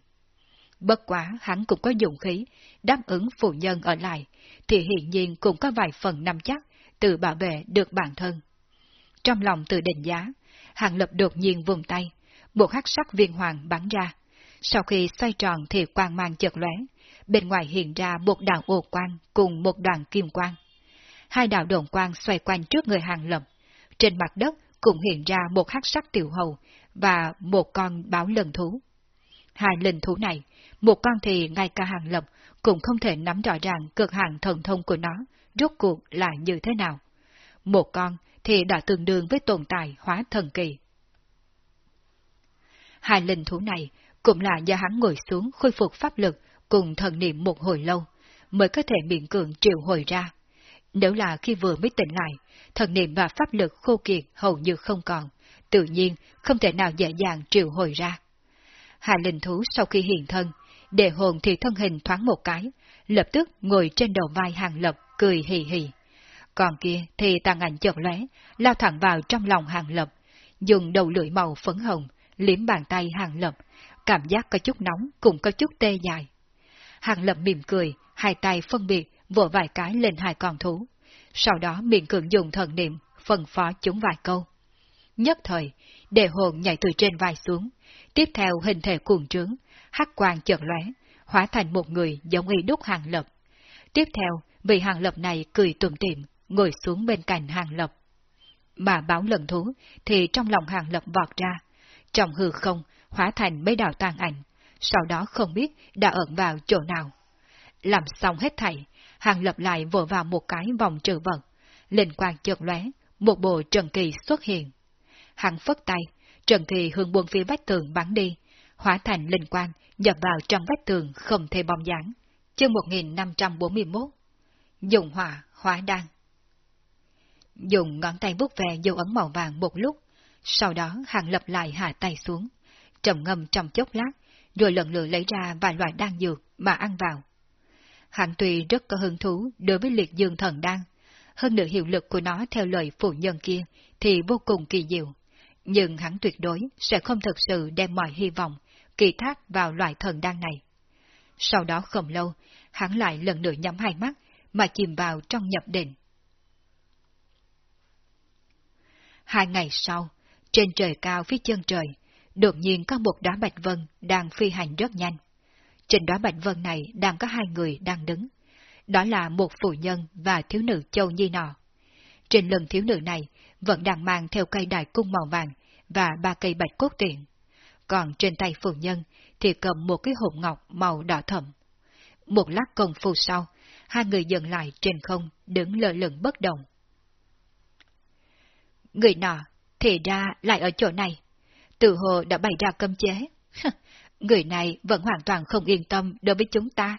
Bất quá hắn cũng có dụng khí, đáp ứng phụ nhân ở lại, thì hiện nhiên cũng có vài phần nắm chắc tự bảo vệ được bản thân. Trong lòng tự định giá, hàng lập đột nhiên vùng tay, một hắc sắc viên hoàng bắn ra. Sau khi xoay tròn thì quang mang chợt lóe, bên ngoài hiện ra một đạo ô quang cùng một đoàn kim quang. Hai đạo đồn quang xoay quanh trước người hàng lập. Trên mặt đất cũng hiện ra một hắc sắc tiểu hầu và một con báo lần thú. Hai linh thú này, một con thì ngay cả hàng lập cũng không thể nắm rõ ràng cực hạn thần thông của nó, rốt cuộc là như thế nào. Một con thì đã tương đương với tồn tại hóa thần kỳ. Hai linh thú này cũng là do hắn ngồi xuống khôi phục pháp lực cùng thần niệm một hồi lâu, mới có thể miễn cường triệu hồi ra. Nếu là khi vừa mới tỉnh lại, thần niệm và pháp lực khô kiệt hầu như không còn, tự nhiên không thể nào dễ dàng triệu hồi ra. Hai linh thú sau khi hiện thân, đề hồn thì thân hình thoáng một cái, lập tức ngồi trên đầu vai hàng lập, cười hì hì. Còn kia thì tàn ảnh chợt lóe, lao thẳng vào trong lòng hàng lập, dùng đầu lưỡi màu phấn hồng, liếm bàn tay hàng lập, cảm giác có chút nóng cũng có chút tê dài. Hàng lập mỉm cười, hai tay phân biệt, vỗ vài cái lên hai con thú. Sau đó miệng cường dùng thần niệm, phân phó chúng vài câu. Nhất thời, đề hồn nhảy từ trên vai xuống, tiếp theo hình thể cuồng trướng, hắc quang chợt lóe, hóa thành một người giống y đúc hàng lập. Tiếp theo, vị hàng lập này cười tùm tiệm, ngồi xuống bên cạnh hàng lập. Mà báo lần thú, thì trong lòng hàng lập vọt ra, trong hư không, hóa thành mấy đạo tàn ảnh, sau đó không biết đã ẩn vào chỗ nào. Làm xong hết thảy, hàng lập lại vội vào một cái vòng trừ vật, linh quang chợt lóe, một bộ trần kỳ xuất hiện. Hắn phất tay, trần kỳ hướng buông phía vách tường bắn đi, hóa thành linh quang nhập vào trong vách tường không thể bong dáng. Chương 1541 Dùng hỏa, hóa đan Dùng ngón tay bút về dấu ấn màu vàng một lúc, sau đó hàng lập lại hạ tay xuống, trầm ngâm trong chốc lát, rồi lần lượt lấy ra vài loại đan dược mà ăn vào. Hàng tuy rất có hứng thú đối với liệt dương thần đan, hơn nữa hiệu lực của nó theo lời phụ nhân kia thì vô cùng kỳ diệu, nhưng hắn tuyệt đối sẽ không thực sự đem mọi hy vọng kỳ thác vào loại thần đan này. Sau đó không lâu, hắn lại lần nữa nhắm hai mắt, mà chìm vào trong nhập định. Hai ngày sau, trên trời cao phía chân trời, đột nhiên có một đóa bạch vân đang phi hành rất nhanh. Trên đóa bạch vân này đang có hai người đang đứng. Đó là một phụ nhân và thiếu nữ châu nhi nọ. Trên lưng thiếu nữ này vẫn đang mang theo cây đài cung màu vàng và ba cây bạch cốt tiện. Còn trên tay phụ nhân thì cầm một cái hộp ngọc màu đỏ thẫm. Một lát công phu sau, hai người dừng lại trên không, đứng lơ lửng bất động. Người nọ, thì ra lại ở chỗ này. Từ hồ đã bày ra cấm chế. người này vẫn hoàn toàn không yên tâm đối với chúng ta.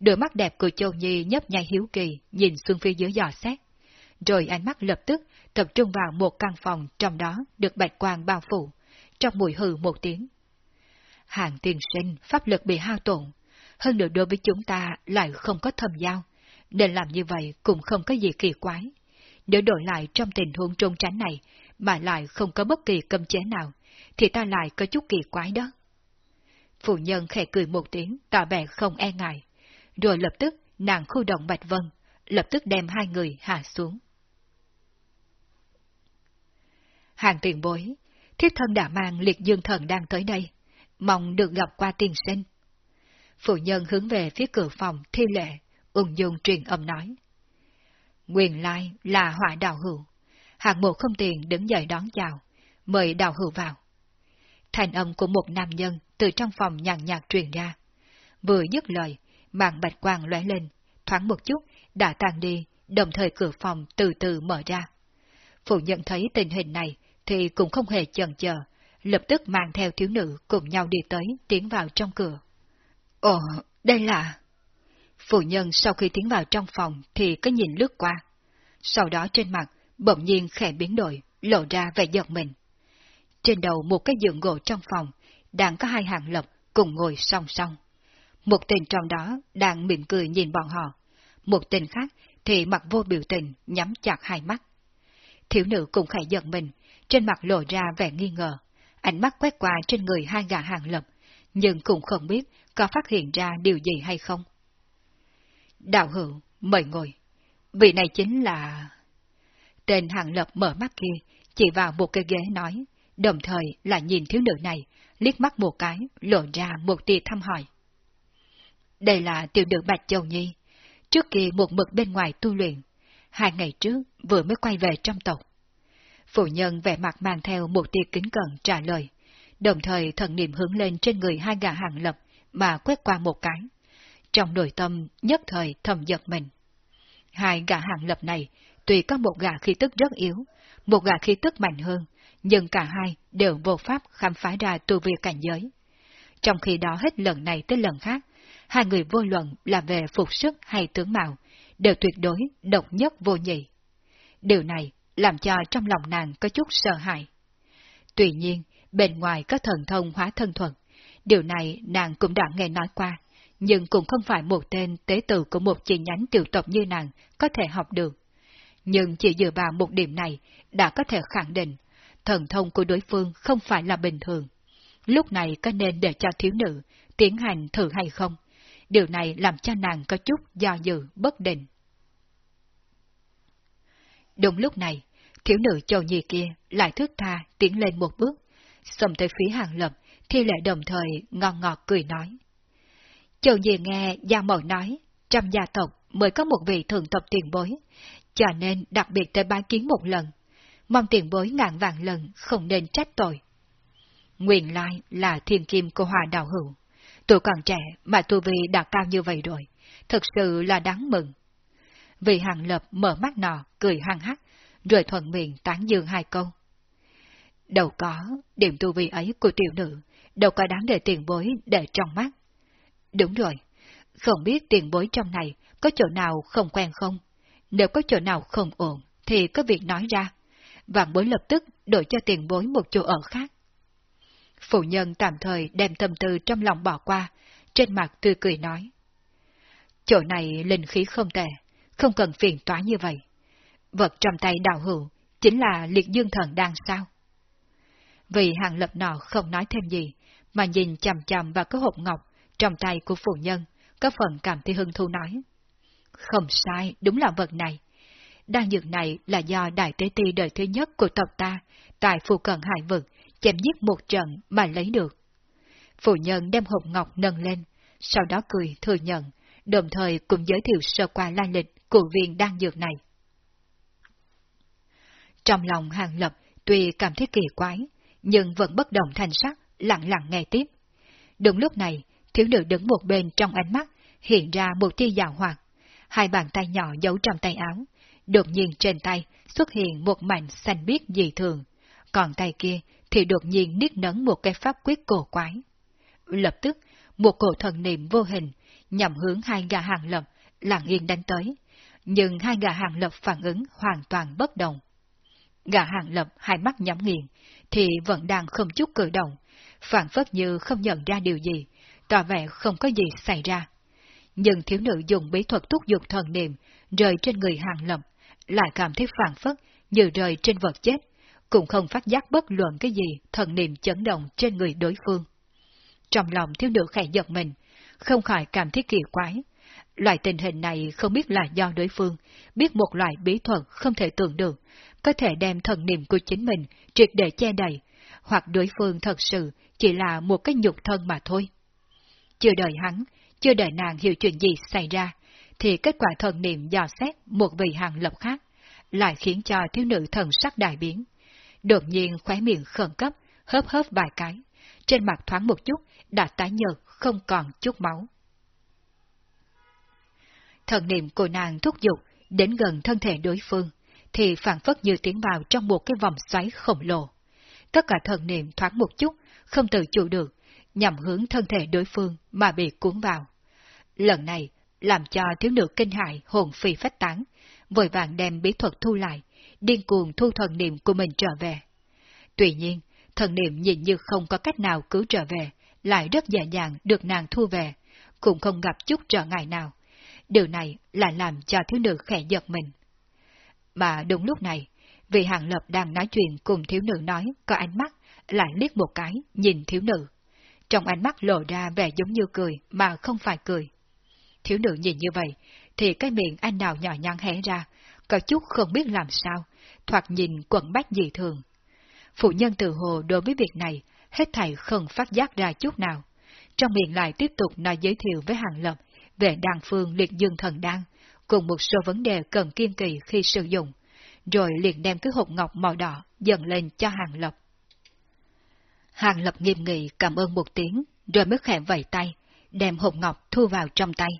Đôi mắt đẹp của Châu Nhi nhấp nháy hiếu kỳ, nhìn xuống phía dưới dò xét. Rồi ánh mắt lập tức tập trung vào một căn phòng trong đó được bạch quang bao phủ, trong mùi hừ một tiếng. Hàng tiền sinh, pháp lực bị hao tổn, hơn nữa đối với chúng ta lại không có thâm giao, nên làm như vậy cũng không có gì kỳ quái. Nếu đổi lại trong tình huống trôn tránh này, mà lại không có bất kỳ cấm chế nào, thì ta lại có chút kỳ quái đó. Phụ nhân khẽ cười một tiếng, tỏ vẻ không e ngại, rồi lập tức nàng khu động Bạch Vân, lập tức đem hai người hạ xuống. Hàng tiền bối, thiết thân đã mang liệt dương thần đang tới đây, mong được gặp qua tiền sinh. Phụ nhân hướng về phía cửa phòng thi lệ, ung dung truyền âm nói. Nguyên lai là hỏa đào hữu. Hạng mộ không tiền đứng dậy đón chào, mời đào hữu vào. Thành âm của một nam nhân từ trong phòng nhàn nhạt truyền ra. Vừa dứt lời, mạng bạch quang lóe lên, thoáng một chút, đã tan đi, đồng thời cửa phòng từ từ mở ra. Phụ nhận thấy tình hình này thì cũng không hề chần chờ, lập tức mang theo thiếu nữ cùng nhau đi tới, tiến vào trong cửa. Ồ, đây là... Phụ nhân sau khi tiến vào trong phòng thì có nhìn lướt qua. Sau đó trên mặt, bỗng nhiên khẽ biến đổi, lộ ra vẻ giật mình. Trên đầu một cái giường gỗ trong phòng, đang có hai hàng lập cùng ngồi song song. Một tên trong đó đang mỉm cười nhìn bọn họ, một tên khác thì mặt vô biểu tình, nhắm chặt hai mắt. Thiếu nữ cũng khẽ giật mình, trên mặt lộ ra vẻ nghi ngờ, ánh mắt quét qua trên người hai gã hàng lập, nhưng cũng không biết có phát hiện ra điều gì hay không. Đạo hữu, mời ngồi. Vị này chính là... Tên hàng lập mở mắt kia, chỉ vào một cái ghế nói, đồng thời là nhìn thiếu nữ này, liếc mắt một cái, lộ ra một tia thăm hỏi. Đây là tiểu nữ Bạch Châu Nhi, trước kia một mực bên ngoài tu luyện, hai ngày trước vừa mới quay về trong tộc. Phụ nhân vẻ mặt mang theo một tia kính cận trả lời, đồng thời thần niệm hướng lên trên người hai gã hàng lập mà quét qua một cái. Trong nội tâm nhất thời thầm giật mình. Hai gã hàng lập này tuy có một gã khí tức rất yếu, một gã khí tức mạnh hơn, nhưng cả hai đều vô pháp khám phá ra tu vi cảnh giới. Trong khi đó hết lần này tới lần khác, hai người vô luận là về phục sức hay tướng mạo, đều tuyệt đối độc nhất vô nhị. Điều này làm cho trong lòng nàng có chút sợ hãi. Tuy nhiên, bên ngoài có thần thông hóa thân thuật, điều này nàng cũng đã nghe nói qua, nhưng cũng không phải một tên tế tử của một chi nhánh tiểu tộc như nàng có thể học được. Nhưng chỉ dựa vào một điểm này đã có thể khẳng định, thần thông của đối phương không phải là bình thường. Lúc này có nên để cho thiếu nữ tiến hành thử hay không? Điều này làm cho nàng có chút do dự, bất định. Đúng lúc này, thiếu nữ châu nhi kia lại thức tha tiến lên một bước, xông tới phía hàng lập, thi lệ đồng thời ngon ngọt cười nói. Châu nhi nghe Gia mẫu nói, trong gia tộc mới có một vị thường tộc tiền bối, cho nên đặc biệt tới bái kiến một lần. Mong tiền bối ngàn vạn lần không nên trách tội. Nguyên lai là thiên kim của hòa đạo hữu. Tuổi còn trẻ mà tu vi đã cao như vậy rồi, thật sự là đáng mừng. Vị hàng lập mở mắt nọ, cười hăng hắc, rồi thuận miệng tán dương hai câu. Đâu có, điểm tu vi ấy của tiểu nữ, đâu có đáng để tiền bối để trong mắt. Đúng rồi, không biết tiền bối trong này có chỗ nào không quen không? Nếu có chỗ nào không ổn, thì có việc nói ra. Vạn bối lập tức đổi cho tiền bối một chỗ ở khác. Phụ nhân tạm thời đem tâm tư trong lòng bỏ qua, trên mặt tươi cười nói. Chỗ này linh khí không tệ, không cần phiền toái như vậy. Vật trong tay đạo hữu chính là liệt dương thần đang sao? Vì hàng lập nọ không nói thêm gì, mà nhìn chằm chằm vào cái hộp ngọc trong tay của phụ nhân, có phần cảm thấy hứng thú nói. Không sai, đúng là vật này. Đan dược này là do Đại Tế Ti đời thứ nhất của tộc ta, tại phù cận hải vực, chém giết một trận mà lấy được. Phụ nhân đem hộp ngọc nâng lên, sau đó cười thừa nhận, đồng thời cũng giới thiệu sơ qua lai lịch của viên đan dược này. Trong lòng hàng lập tuy cảm thấy kỳ quái, nhưng vẫn bất động thành sắc, lặng lặng nghe tiếp. Đúng lúc này, thiếu nữ đứng một bên trong ánh mắt, hiện ra một tia dạo hoạt. Hai bàn tay nhỏ giấu trong tay áo, đột nhiên trên tay xuất hiện một mảnh xanh biếc dị thường, còn tay kia thì đột nhiên niết nấn một cái pháp quyết cổ quái. Lập tức, một cổ thần niệm vô hình nhằm hướng hai gà hàng lập, lặng yên đánh tới, nhưng hai gà hàng lập phản ứng hoàn toàn bất đồng. Gà hàng lập hai mắt nhắm nghiền, thì vẫn đang không chút cử động, phản phất như không nhận ra điều gì, tỏ vẻ không có gì xảy ra. Nhưng thiếu nữ dùng bí thuật thúc dục thần niệm, rời trên người hàng lập, lại cảm thấy phản phất như rời trên vật chết, cũng không phát giác bất luận cái gì thần niệm chấn động trên người đối phương. Trong lòng thiếu nữ khẽ giật mình, không khỏi cảm thấy kỳ quái. Loại tình hình này không biết là do đối phương biết một loại bí thuật không thể tưởng được, có thể đem thần niệm của chính mình triệt để che đậy, hoặc đối phương thật sự chỉ là một cái nhục thân mà thôi. Chưa đợi hắn, chưa đợi nàng hiểu chuyện gì xảy ra, thì kết quả thần niệm dò xét một vị hàng lập khác, lại khiến cho thiếu nữ thần sắc đại biến. Đột nhiên khóe miệng khẩn cấp, hớp hớp vài cái, trên mặt thoáng một chút, đã tái nhợt, không còn chút máu. Thần niệm của nàng thúc giục, đến gần thân thể đối phương, thì phản phất như tiến vào trong một cái vòng xoáy khổng lồ. Tất cả thần niệm thoáng một chút, không tự chủ được, nhằm hướng thân thể đối phương mà bị cuốn vào. Lần này, làm cho thiếu nữ kinh hại hồn phi phách tán, vội vàng đem bí thuật thu lại, điên cuồng thu thần niệm của mình trở về. Tuy nhiên, thần niệm nhìn như không có cách nào cứu trở về, lại rất dễ dàng được nàng thu về, cũng không gặp chút trở ngại nào. Điều này lại làm cho thiếu nữ khẽ giật mình. Mà đúng lúc này, vị hàng lập đang nói chuyện cùng thiếu nữ nói có ánh mắt, lại liếc một cái, nhìn thiếu nữ. Trong ánh mắt lộ ra vẻ giống như cười mà không phải cười. Thiếu nữ nhìn như vậy, thì cái miệng anh nào nhỏ nhăn hé ra, có chút không biết làm sao, thoạt nhìn quẩn bách dị thường. Phụ nhân tự hồ đối với việc này, hết thảy không phát giác ra chút nào. Trong miệng lại tiếp tục nói giới thiệu với Hàng Lập về đàn phương liệt dương thần đan, cùng một số vấn đề cần kiên kỳ khi sử dụng, rồi liền đem cái hộp ngọc màu đỏ dần lên cho Hàng Lập. Hàng Lập nghiêm nghị cảm ơn một tiếng, rồi mới khẽ vẩy tay, đem hộp ngọc thu vào trong tay.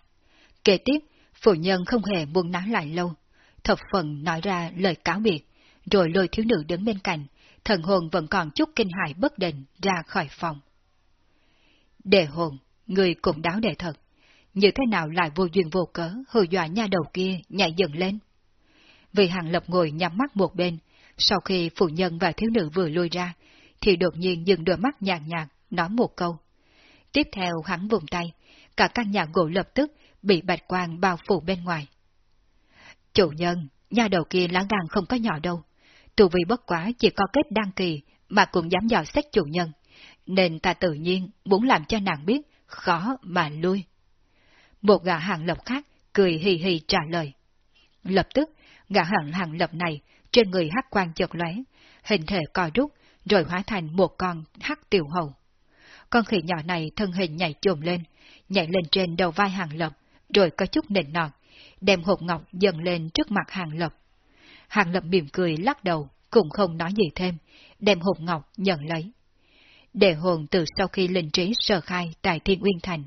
Kế tiếp, phụ nhân không hề buông nán lại lâu, thập phần nói ra lời cáo biệt, rồi lôi thiếu nữ đứng bên cạnh, thần hồn vẫn còn chút kinh hại bất định ra khỏi phòng. Đề hồn, người cũng đáo đề thật, như thế nào lại vô duyên vô cớ hù dọa nha đầu kia nhảy dựng lên. Vì hàng lập ngồi nhắm mắt một bên, sau khi phụ nhân và thiếu nữ vừa lui ra, thì đột nhiên dừng đôi mắt nhàn nhạt, nói một câu. Tiếp theo hắn vùng tay, cả căn nhà gỗ lập tức bị bạch quang bao phủ bên ngoài. Chủ nhân, nhà đầu kia lá gan không có nhỏ đâu. Tù vì bất quá chỉ có kết đăng kỳ mà cũng dám dò xét chủ nhân, nên ta tự nhiên muốn làm cho nàng biết khó mà lui. Một gã hàng lập khác cười hì hì trả lời. Lập tức, gã hàng hàng lập này trên người hắc quan chợt lóe, hình thể co rút, rồi hóa thành một con hắc tiểu hầu. Con khỉ nhỏ này thân hình nhảy chồm lên, nhảy lên trên đầu vai hàng lập, rồi có chút nịnh nọt, đem hộp ngọc dần lên trước mặt hàng lập. Hàng lập mỉm cười lắc đầu, cũng không nói gì thêm, đem hộp ngọc nhận lấy. Đệ hồn từ sau khi linh trí sơ khai tại Thiên Uyên Thành,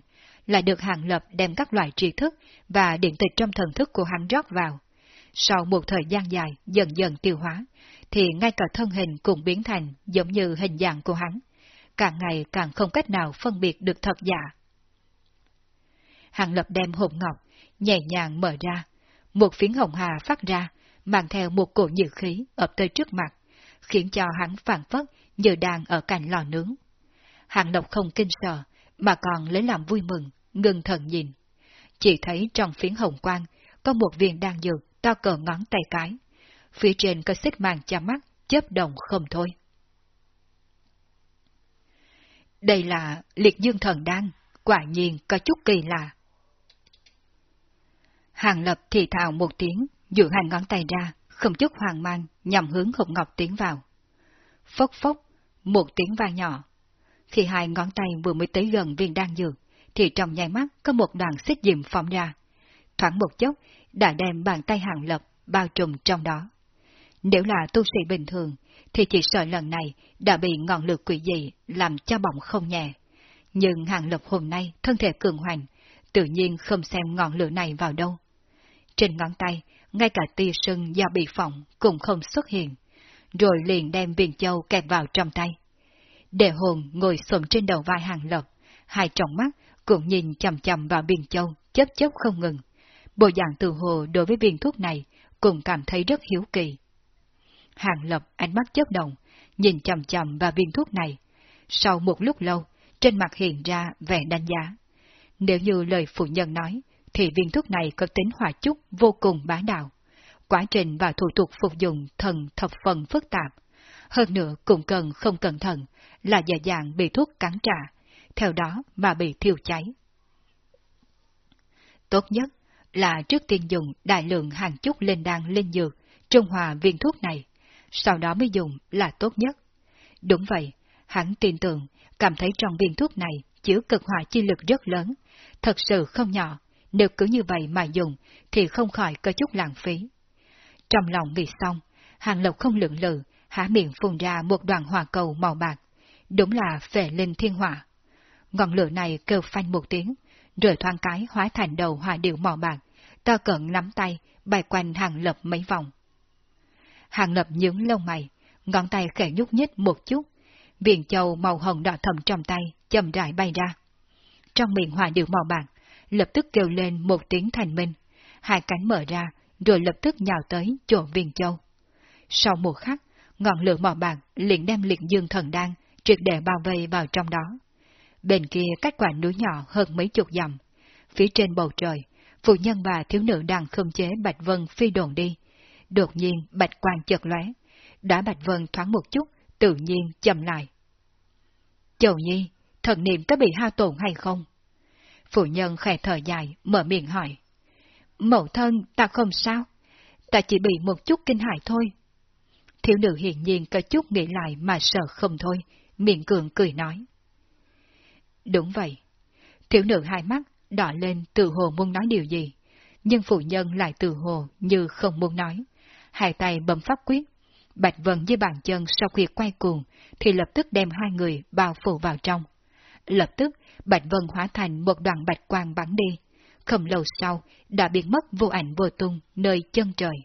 lại được hàng lập đem các loại tri thức và điện tịch trong thần thức của hắn rót vào. Sau một thời gian dài dần dần tiêu hóa, thì ngay cả thân hình cũng biến thành giống như hình dạng của hắn, càng ngày càng không cách nào phân biệt được thật giả. Hàng lập đem hộp ngọc, nhẹ nhàng mở ra, một phiến hồng hà phát ra, mang theo một cổ nhiệt khí ập tới trước mặt, khiến cho hắn phản phất như đang ở cạnh lò nướng. Hàng lập không kinh sợ, mà còn lấy làm vui mừng, ngừng thần nhìn. Chỉ thấy trong phiến hồng quang, có một viên đan dược to cỡ ngón tay cái. Phía trên có xích màng cha mắt, chớp đồng không thôi. Đây là liệt dương thần đan, quả nhiên có chút kỳ lạ. Hàng lập thì thào một tiếng, dựa hai ngón tay ra, không chút hoang mang, nhằm hướng hộp ngọc tiến vào. Phốc phốc, một tiếng va nhỏ. Khi hai ngón tay vừa mới tới gần viên đan dược, thì trong nháy mắt có một đoàn xích diệm phóng ra. Thoáng một chốc, đã đem bàn tay hàng lập bao trùm trong đó. Nếu là tu sĩ bình thường, thì chỉ sợ lần này đã bị ngọn lửa quỷ dị làm cho bỏng không nhẹ. Nhưng hàng lập hôm nay thân thể cường hoành, tự nhiên không xem ngọn lửa này vào đâu. Trên ngón tay, ngay cả tia sưng do bị phỏng cũng không xuất hiện, rồi liền đem viên châu kẹp vào trong tay. Đệ hồn ngồi xổm trên đầu vai hàng lập, hai tròng mắt cũng nhìn chầm chầm vào viên châu, chớp chớp không ngừng. Bộ dạng từ hồ đối với viên thuốc này cũng cảm thấy rất hiếu kỳ. Hàng lập ánh mắt chớp động, nhìn chầm chầm vào viên thuốc này. Sau một lúc lâu, trên mặt hiện ra vẻ đánh giá. Nếu như lời phụ nhân nói, thì viên thuốc này có tính hòa chúc vô cùng bá đạo. Quá trình và thủ tục phục dụng thần thập phần phức tạp. Hơn nữa cũng cần không cẩn thận là dễ dàng bị thuốc cắn trả, theo đó mà bị thiêu cháy. Tốt nhất là trước tiên dùng đại lượng hàng chút lên đan lên dược, trung hòa viên thuốc này, sau đó mới dùng là tốt nhất. Đúng vậy, hắn tin tưởng, cảm thấy trong viên thuốc này chứa cực hỏa chi lực rất lớn, thật sự không nhỏ, nếu cứ như vậy mà dùng thì không khỏi có chút lãng phí. Trong lòng nghĩ xong, hàng lộc không lượng lự, há miệng phun ra một đoàn hỏa cầu màu bạc, đúng là phệ linh thiên hỏa. Ngọn lửa này kêu phanh một tiếng, rồi thoang cái hóa thành đầu hỏa điệu mỏ bạc, to cận nắm tay, bay quanh hàng lập mấy vòng. Hàng lập nhướng lông mày, ngón tay khẽ nhúc nhích một chút, viền châu màu hồng đỏ thầm trong tay, chậm rãi bay ra. Trong miệng hỏa điệu màu bạc, lập tức kêu lên một tiếng thành minh, hai cánh mở ra, rồi lập tức nhào tới chỗ viên châu. Sau một khắc, ngọn lửa màu bạc liền đem liệt dương thần đan triệt để bao vây vào trong đó. Bên kia cách quả núi nhỏ hơn mấy chục dặm, phía trên bầu trời, phụ nhân và thiếu nữ đang khống chế Bạch Vân phi đồn đi. Đột nhiên Bạch Quang chợt lóe, đã Bạch Vân thoáng một chút, tự nhiên chậm lại. Chầu nhi, thần niệm có bị hao tổn hay không? Phụ nhân khẽ thở dài, mở miệng hỏi. Mẫu thân, ta không sao. Ta chỉ bị một chút kinh hại thôi. Thiếu nữ hiển nhiên có chút nghĩ lại mà sợ không thôi, miệng cường cười nói. Đúng vậy. Thiếu nữ hai mắt đỏ lên từ hồ muốn nói điều gì, nhưng phụ nhân lại từ hồ như không muốn nói. Hai tay bấm pháp quyết, Bạch Vân với bàn chân sau khi quay cuồng thì lập tức đem hai người bao phủ vào trong. Lập tức, Bạch Vân hóa thành một đoàn bạch quang bắn đi. Không lâu sau, đã biến mất vô ảnh vô tung nơi chân trời.